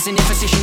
is an imposition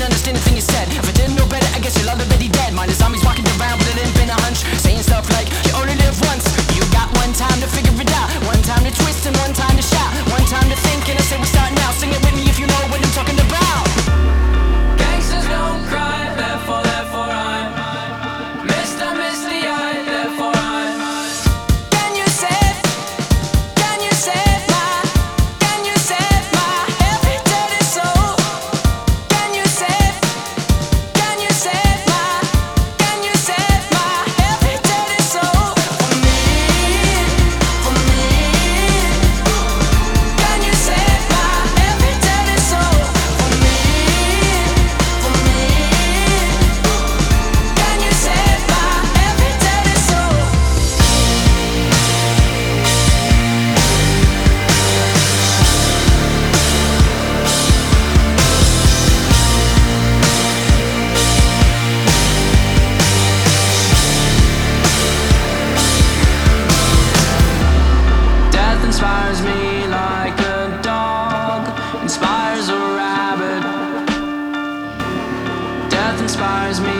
didn't understand a thing you said. If I didn't know better, I guess you're already dead. Mind the zombies walking around, but it ain't been a hunch. inspires me.